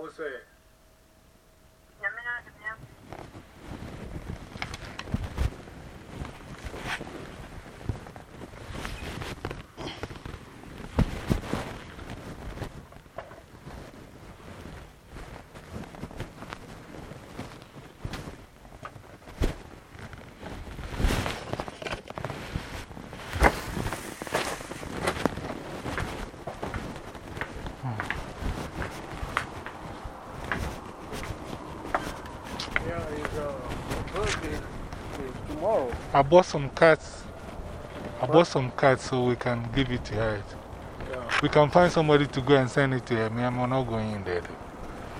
Murce I bought some cards. I bought some cards so we can give it to her. Yeah. We can find somebody to go and send it to her. Me, I'm not going in there.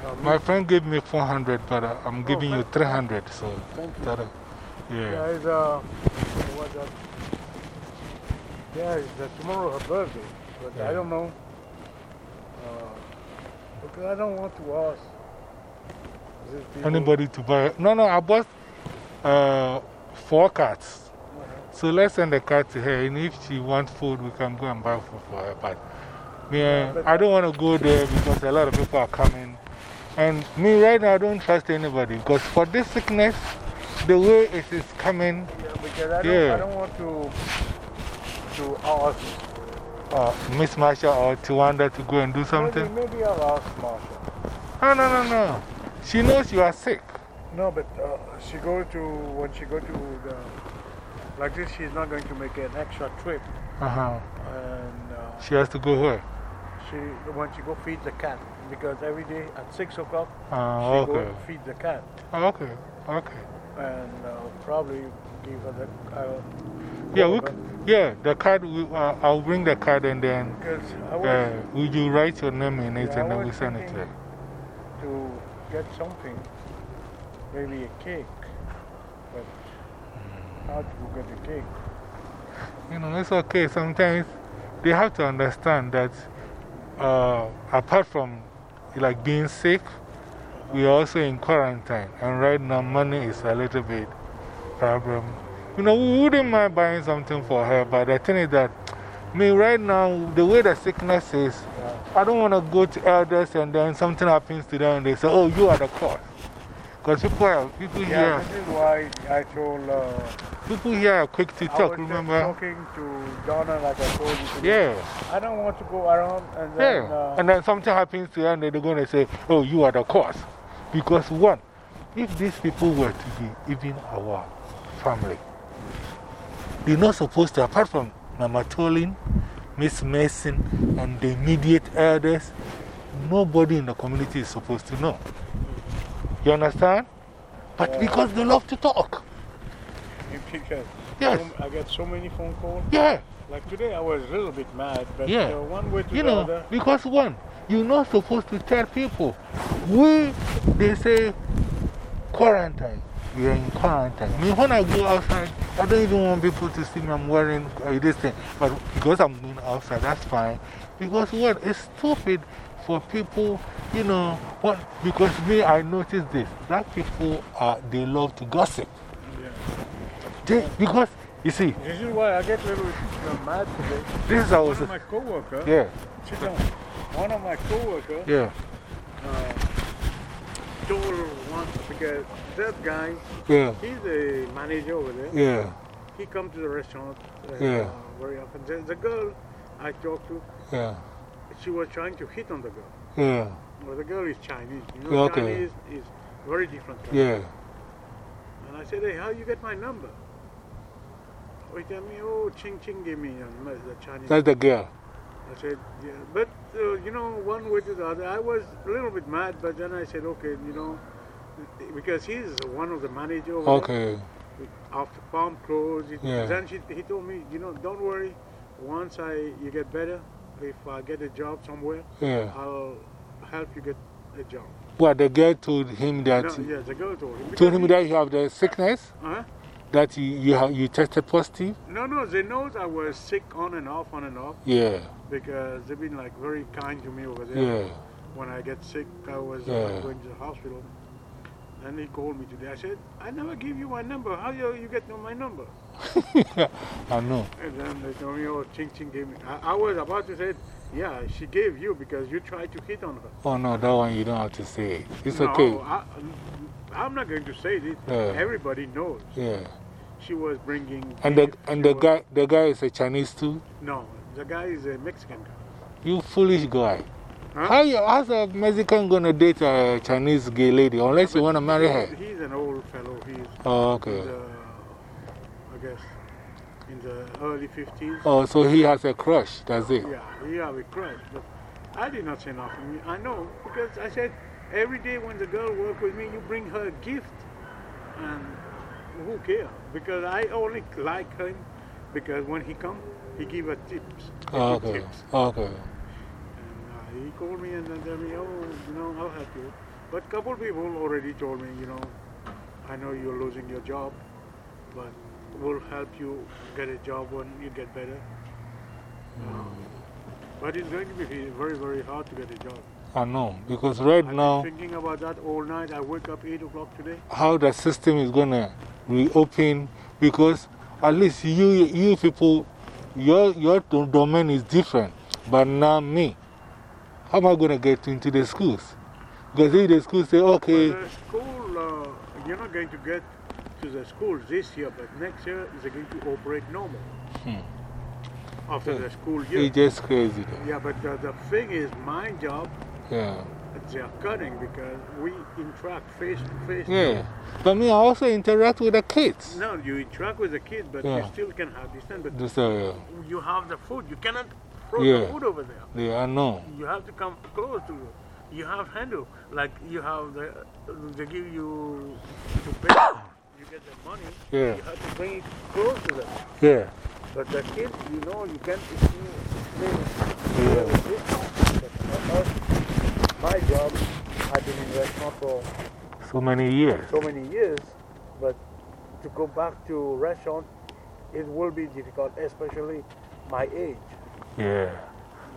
Uh, My friend gave me 400, but uh, I'm giving you thank- 300. So, Thank you. that, uh, yeah. Yeah, it's uh. Yeah, it's uh, tomorrow her birthday, but I don't know. Uh, because I don't want to ask. Anybody to buy? No, no, I bought uh, four cats. So let's send the cat to her. And if she wants food, we can go and buy food for her. But me, uh, I don't want to go there because a lot of people are coming. And me, right now, I don't trust anybody because for this sickness, the way it is coming, Yeah, because I don't, Yeah. I don't want to, to ask. uh, Miss Marsha or Tiwanda to go and do something. Maybe, maybe I'll ask Marsha. No, no, no, no. She knows you are sick. No, but uh, she go to, when she go to the, like this, she's not going to make an extra trip. Uh huh. And uh, She has to go here. she, when she go feed the cat, because every day at 6 o'clock, Uh, she okay. go feed the cat. Oh, okay. Okay. And uh, probably give her the, uh, Yeah, we, call c- her. yeah, the card, we, uh, I'll bring the card and then Because I was uh, you write your name in it Yeah, and then we send it to her? to get something, maybe a cake, but how do to get a cake? You know, it's okay. Sometimes they have to understand that uh, apart from like being sick, we are also in quarantine. And right now, money is a little bit problem. You know, we wouldn't mind buying something for her, but the thing is that, me, right now, the way the sickness is, I don't want to go to elders and then something happens to them and they say, oh, you are the cause. Because people, are, people, Yeah, here, this is why I told, uh, people here are quick to talk, remember? talking to Donna like I told you today. Yeah. I don't want to go around and then, Yeah. uh, and then something happens to them, they're going to say, oh, you are the cause. Because, one, if these people were to be even our family, they're not supposed to, apart from Mama Tolin, Miss Mason, and the immediate elders, nobody in the community is supposed to know. You understand? But because they love to talk. because Yes. I get so many phone calls. Yeah. Like today, I was a little bit mad, but Yeah. uh, one way to You know, other. because one, you're not supposed to tell people. We, they say, quarantine. You're in quarantine. I mean, when I go outside, I don't even want people to see me. I'm wearing uh, this thing. But because I'm going outside, that's fine. Because what? It's stupid for people, you know, what? Because me, I noticed this. Black people, are, they love to gossip. Yeah. They, because, you see, This is why I get a little mad today. this is how One of my coworkers, Yeah, sit down. One of my coworkers yeah, uh, told one because that guy, yeah, he's a manager over there. yeah, He comes to the restaurant uh, Yeah. very often. The, the girl I talk to, yeah, she was trying to hit on the girl. yeah, Well, the girl is Chinese. You know, Okay. Chinese is very different. yeah. And I said, hey, how you get my number? Oh, he tell me, oh, Ching Ching gave me um, the Chinese. That's the girl. I said, yeah, but uh, you know, one way to the other. I was a little bit mad, but then I said, okay, you know, because he's one of the managers Okay. there, after farm closed. Yeah. Then she, he told me, you know, don't worry. Once I you get better, if I get a job somewhere, Yeah. I'll help you get a job. What the girl told him that, No, yeah, the girl told him. told him that you have the sickness, he- Huh? that you, you, have, you tested positive? No, no, they know I was sick on and off, on and off, Yeah, because they've been like very kind to me over there. yeah, When I get sick, I was uh, Yeah. going to the hospital. And he called me today. I said, I never gave you my number. How you, you get my number? I know. And then they told me, oh, Ching Ching gave me. I, I was about to say, Yeah, she gave you because you tried to hit on her. Oh, no, that one you don't have to say it. It's no, okay. I, I'm not going to say this. Yeah. Everybody knows. Yeah. She was bringing. And the, and the, guy, the guy is a Chinese too? No, the guy is a Mexican guy. You foolish guy. Huh? How you, how's a Mexican going to date a Chinese gay lady unless you want to marry her? He's an old fellow. He's Oh, okay. the, I guess, in the early 50s. Oh, so he has a crush. does it. Yeah, he have a crush. But I did not say nothing. I know because I said every day when the girl work with me, you bring her a gift, and who care? Because I only like him because when he come, he give her tips. He Oh, okay. tips. Okay. And uh, he called me and then tell me, oh, you know, I'll help you. But couple people already told me, you know, I know you're losing your job, but we'll help you get a job when you get better. Um, but it's going to be very, very hard to get a job. I know. Because right I've now, thinking about that all night. I wake up 8 o'clock today. how the system is going to reopen, because at least you, you people, your, your domain is different. But now, me, how am I going to get into the schools? Because if the schools say, okay, But the school, uh, you're not going to get to the school this year, but next year they're going to operate normal. Hmm. After the school year. it's just crazy. Though. Yeah, but uh, the thing is, my job, Yeah. they are cutting because we interact face to face. Yeah. But me, I also interact with the kids. No, you interact with the kids, but you still can have distance. But uh, you have the food. You cannot throw Yeah. the food over there. yeah, I know. You have to come close to it. You have handle. Like you have the, they give you to pay. Get the money. Yeah. You have to bring it close to them. Yeah. But the kids, you know, you can't explain Yeah. But my job, I've been in restaurant for So many years. so many years, but to go back to restaurant, it will be difficult, especially my age. Yeah.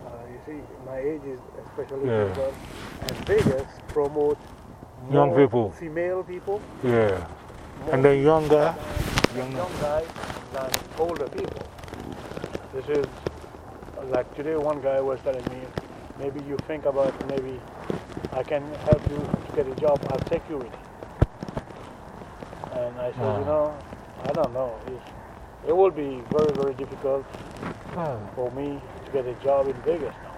Uh, you see, my age is especially Yeah. difficult. And Vegas promote Young people. female people, Yeah. And then younger. young, Younger. young guys than older people. This is like today. One guy was telling me, maybe you think about maybe I can help you to get a job. I'll take you with. me." And I said, Ah. you know, I don't know. It's, it will be very very difficult Oh. for me to get a job in Vegas now.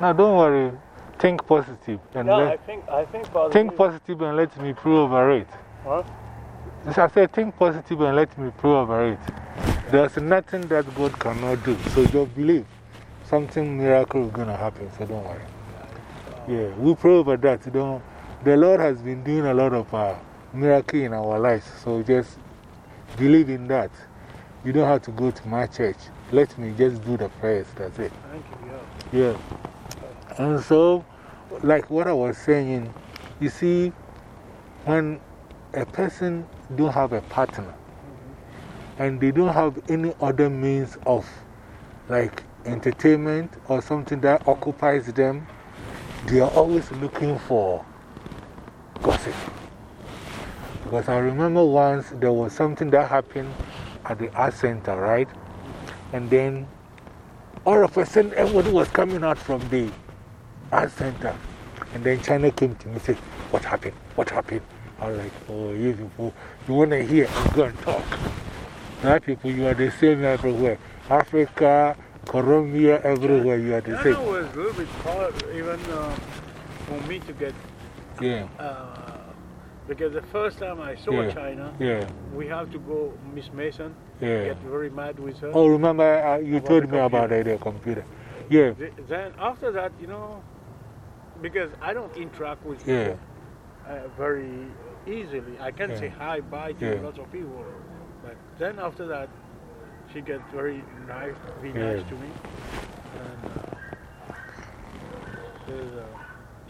Now, don't worry. Think positive and Yeah, I think I think positive. think positive and let me prove over it. Huh? As I said, think positive and let me pray over it. There's nothing that God cannot do. So just believe something miracle is going to happen. So don't worry. Yeah, we pray over that. Don't, the Lord has been doing a lot of uh, miracle in our lives. So just believe in that. You don't have to go to my church. Let me just do the prayers. That's it. Thank you. Yeah. Yeah. And so, like what I was saying, you see, when a person don't have a partner and they don't have any other means of like entertainment or something that occupies them, they are always looking for gossip. Because I remember once there was something that happened at the art center, right? And then all of a sudden, everybody was coming out from the art center. And then China came to me and said, What happened? What happened? I was like, Oh, you people, you want to hear? I'm going to talk. Black people, you are the same everywhere. Africa, Colombia, everywhere, you are the same. was a little bit hard, even uh, for me to get Yeah, Uh, because the first time I saw Yeah. China, yeah, we have to go, Miss Mason, yeah. get very mad with her. Oh, remember uh, you told me about the computer. Yeah, Th- Then after that, you know, because I don't interact with Yeah. people uh, very easily. I can Yeah. say hi, bye to Yeah. lots of people. But then after that, she gets very nice, be Yeah. nice to me. And, uh, uh,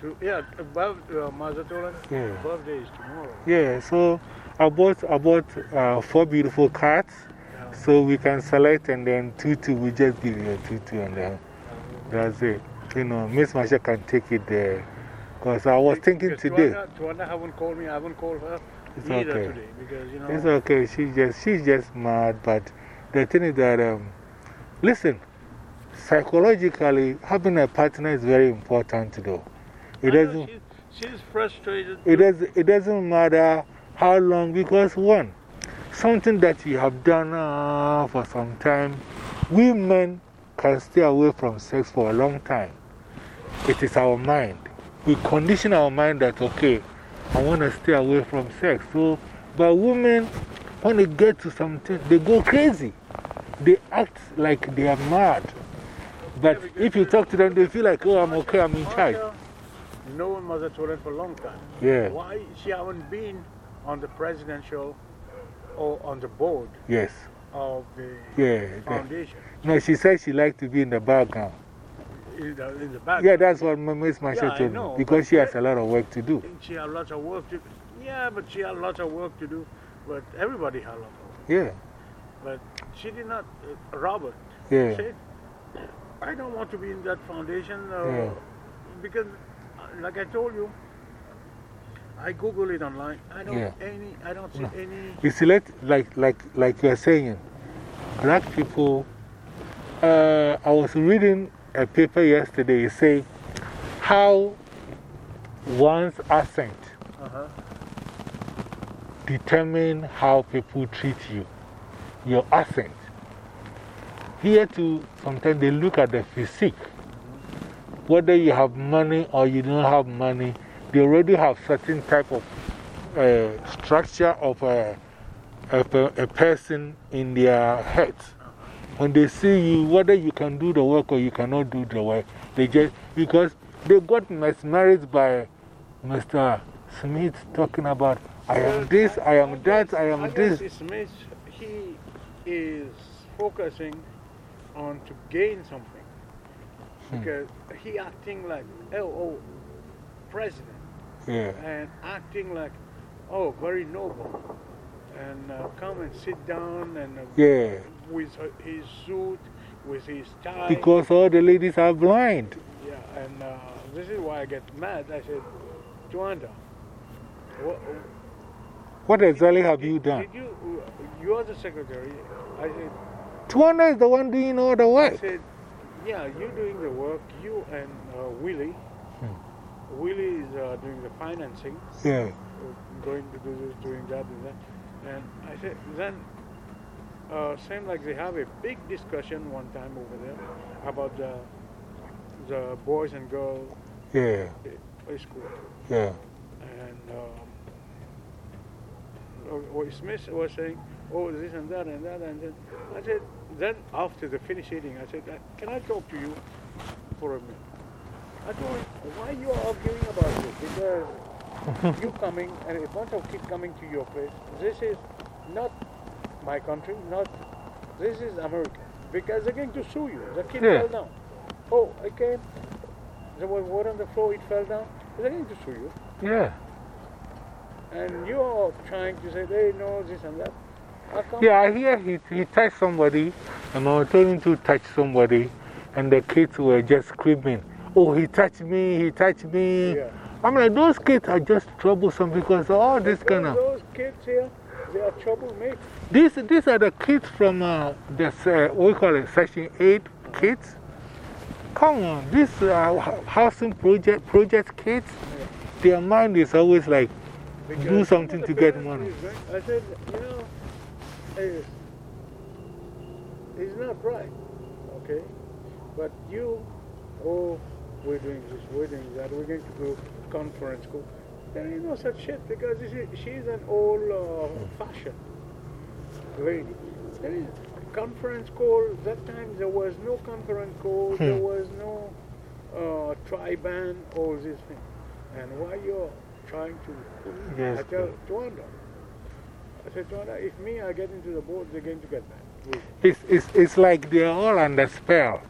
to, yeah, above uh, Mazatolan, Yeah. birthday is tomorrow. yeah. So I bought, I bought uh, four beautiful cards. Yeah. So we can select and then tutu, we just give you a tutu and then that's it. You know, Miss Masha can take it there. Because I was thinking Because today, Tuana, Tuana haven't called me. I haven't called her It's either okay. today because you know. it's okay. She just, she's just mad. But the thing is that, um, listen, psychologically, having a partner is very important though. It I doesn't, she's, she's frustrated. it, does, it doesn't matter how long, because one, something that you have done uh, for some time, we men can stay away from sex for a long time. It is our mind. We condition our mind that, okay, I want to stay away from sex. So, but women, when they get to something, they go crazy. They act like they are mad. But if you talk to them, they feel like, oh, I'm okay, I'm in charge. Mother, known Mother Tolan for a long time. Yeah, Why she haven't been on the presidential or on the board yes, of the yeah. foundation? No, she said she liked to be in the background. In the, in the back. Yeah, that's what Miss Marsha Yeah, I told know, me. Because she has a lot of work to do. She had lots of work to Yeah, but she had lots of work to do. But everybody had lots of work. Yeah, But she did not. Uh, Robert yeah, said, I don't want to be in that foundation uh, Yeah. because, uh, like I told you, I Google it online. I don't Yeah. any. I don't see No. any. You see, let, like, like, like you're saying, black people. Uh, I was reading a paper yesterday, it say how one's accent Uh huh. determine how people treat you. Your accent. Here, too, sometimes they look at the physique. Whether you have money or you don't have money, they already have certain type of uh, structure of a, of a, a person in their heads. When they see you, whether you can do the work or you cannot do the work, they just, because they got mesmerized by Mr. Smith talking about, I am this, I am that, I am this. Smith, he is focusing on to gain something Hmm. because he acting like oh, oh president Yeah, and acting like oh very noble and uh, come and sit down and uh, yeah. With uh, his suit with his tie Because all the ladies are blind. yeah and uh, this is why I get mad I said Joanda what, What exactly have you done? did you you are the secretary I said Tuana is the one doing all the I work. said, yeah, you're doing the work, you and uh, Willie. Hmm. Willie is uh, doing the financing, Yeah, uh, going to do this, doing that, and that. And I said, then, uh, seemed like they have a big discussion one time over there about the, the boys and girls yeah, uh, school. yeah. And um, uh, Smith was saying, oh, this and that and that. And then I said, then after the finished eating, I said, "Uh, can I talk to you for a minute? I told him, why you are arguing about this? Because you coming and a bunch of kids coming to your place. This is not my country, not, this is America. Because they're going to sue you. The kid Yeah. fell down. Oh, I came. There was water on the floor, it fell down. They're going to sue you. Yeah. And you're trying to say, hey, no, this and that. Yeah, I hear he, he touched somebody, and I told him to touch somebody, and the kids were just screaming, Oh, he touched me, he touched me. Yeah. I'm like, those kids are just troublesome because all this kind of. Those kids here, they are troublemakers. These, these are the kids from uh, this, uh, what we call it, Section 8 kids. Come on, these uh, housing project, project kids, their mind is always like, Because do something to get money. is I said, you know, hey, it's not right, okay? But you, oh, we're doing this, we're doing that, we're going to go conference school. There ain't no such shit because she is, she's an old uh, fashioned lady. There is conference call, that time there was no conference call, there Hmm. was no uh, tri-ban, all these things. And why you're trying to Yes, I tell Tuanda. I said, Tuanda, if me, I get into the board, they're going to get that. it's, it's, it's like they're all under spell.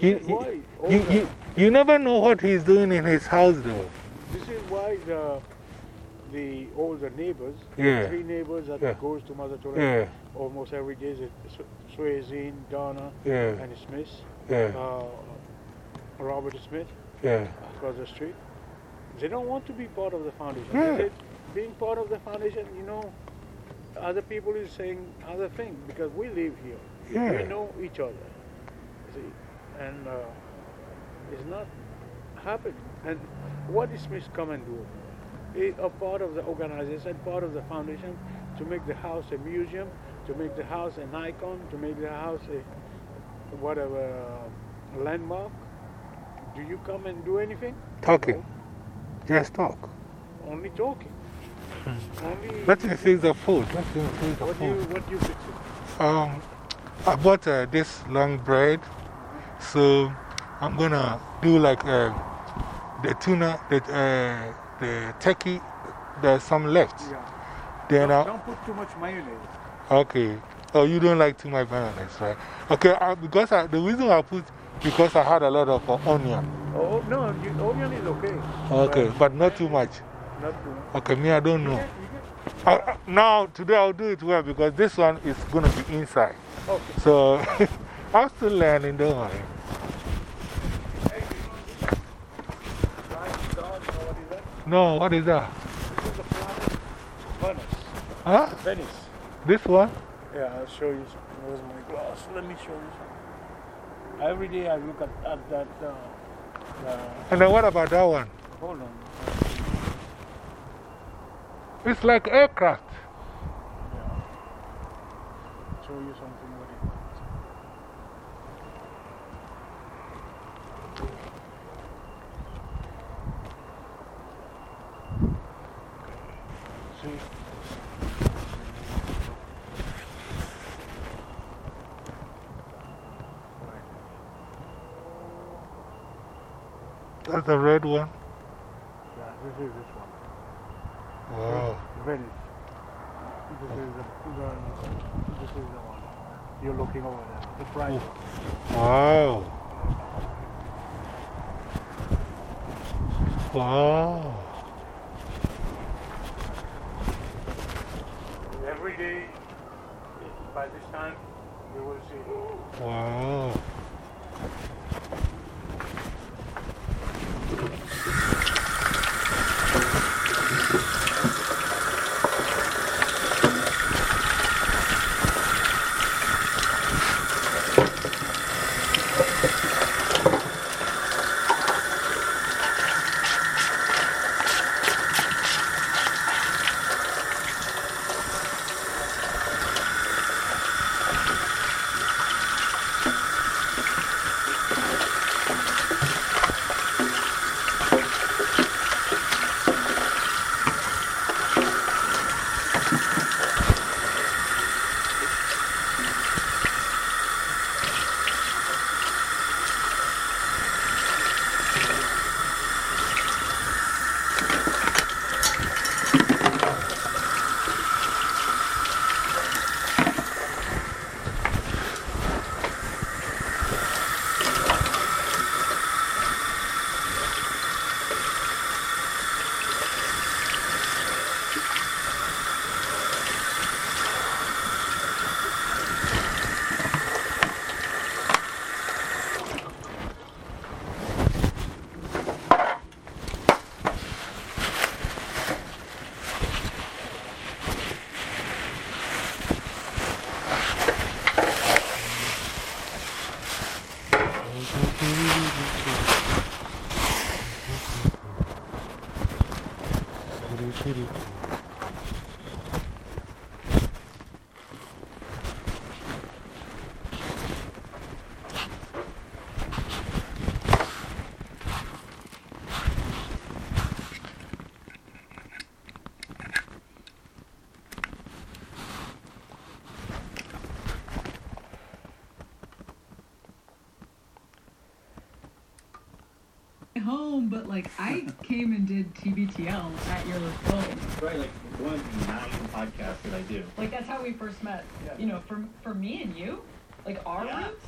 You, Why? All you, you, you never know what he's doing in his house, though. This is why the, the all the neighbors, the three neighbors that Yeah. goes to Mother Tola Yeah, almost every day, is Swayzine, Donna, yeah, and Smith, yeah, uh, Robert Smith yeah. across the street. They don't want to be part of the foundation. Yeah. Said, being part of the foundation, you know, other people is saying other things because we live here. Yeah. We know each other. See, and uh, it's not happening. And what is Miss come and do? It, a part of the organization, part of the foundation, to make the house a museum, to make the house an icon, to make the house a whatever uh, landmark. Do you come and do anything? Talking. Just talk. Only talking. Only. Let me fix the food. Let me fix the What do you food. what do you fix it? Um, I bought uh, this long bread, so I'm gonna do like uh, the tuna, the, uh, the turkey, there's some left. Yeah. Then don't, don't put too much mayonnaise. okay. Oh, you don't like too much mayonnaise, right? Okay, uh, because I, the reason I put, because I had a lot of uh, onion. Oh no, you, onion is okay. Okay, but not too much. Not too much. Okay, me, I don't know. now, today I'll do it well because this one is going to be inside. Okay. So I'm still learning, don't worry. Flying dog, or what is that? No, what is that? This is a flying Venice. Huh? Venice. This one? Yeah, I'll show you. Where's my glass? Let me show you something. Every day I look at, at that. Uh, uh, And then what about that one? hold on. It's like aircraft. Yeah. Show you something. But like I came and did TBTL at your building. Right, like one of the nine podcasts that I do. Like that's how we first met. Yeah. You know, for for me and you, like our Yeah. roots,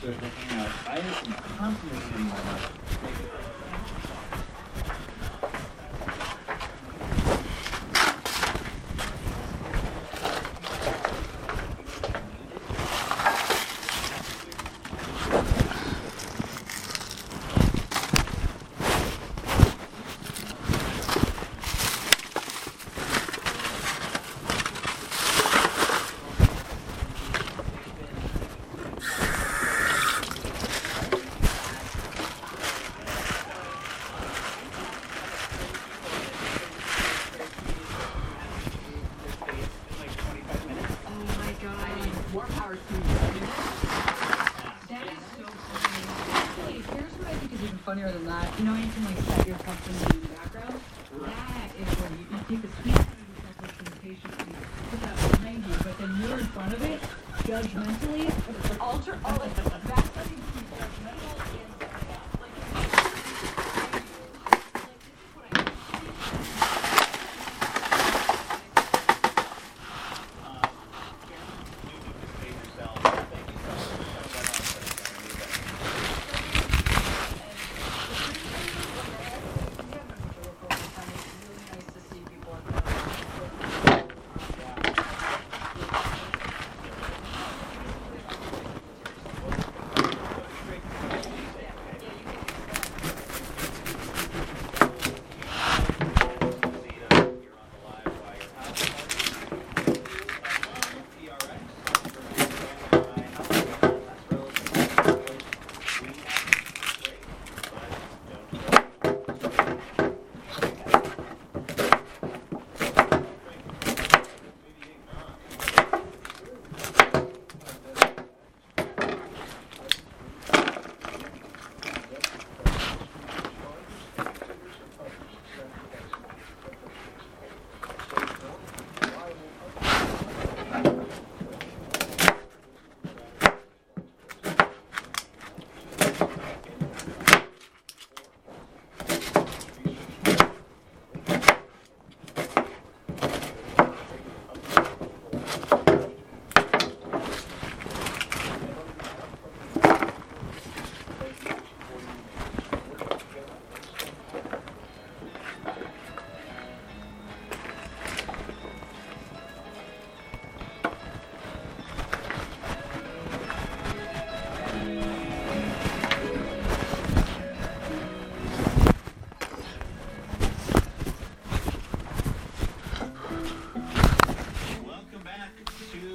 There's funnier than that. You know, you can like set your preferences